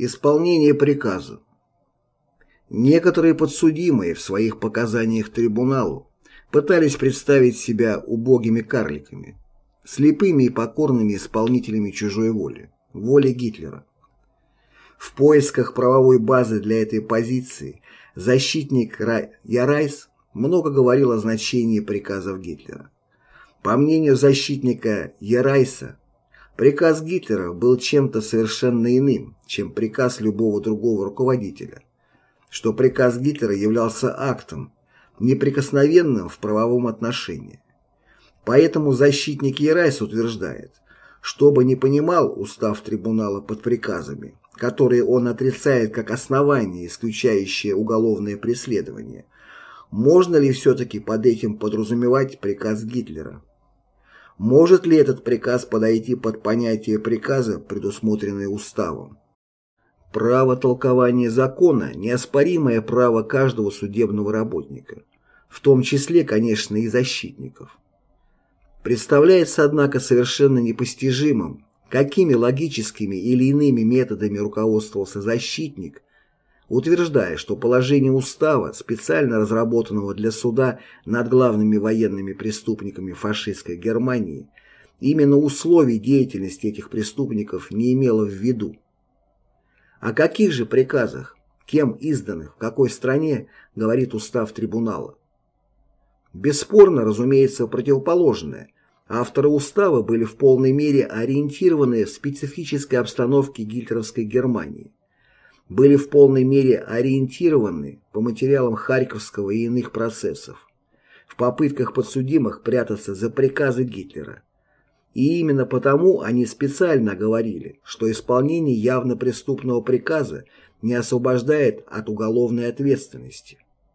Исполнение приказа. Некоторые подсудимые в своих показаниях трибуналу пытались представить себя убогими карликами, слепыми и покорными исполнителями чужой воли, воли Гитлера. В поисках правовой базы для этой позиции защитник Ярайс много говорил о значении приказов Гитлера. По мнению защитника Ярайса, приказ Гитлера был чем-то совершенно иным, чем приказ любого другого руководителя, что приказ Гитлера являлся актом, неприкосновенным в правовом отношении. Поэтому защитник Ярайс утверждает, чтобы не понимал устав трибунала под приказами, которые он отрицает как основание, исключающее уголовное преследование, можно ли все-таки под этим подразумевать приказ Гитлера? Может ли этот приказ подойти под понятие приказа, предусмотренное уставом? Право толкования закона – неоспоримое право каждого судебного работника, в том числе, конечно, и защитников. Представляется, однако, совершенно непостижимым, какими логическими или иными методами руководствовался защитник, утверждая, что положение устава, специально разработанного для суда над главными военными преступниками фашистской Германии, именно условий деятельности этих преступников не имело в виду. О каких же приказах, кем изданных, в какой стране, говорит устав трибунала? Бесспорно, разумеется, противоположное. Авторы устава были в полной мере ориентированы в специфической обстановке гитлеровской Германии. Были в полной мере ориентированы по материалам Харьковского и иных процессов в попытках подсудимых прятаться за приказы Гитлера. И именно потому они специально говорили, что исполнение явно преступного приказа не освобождает от уголовной ответственности.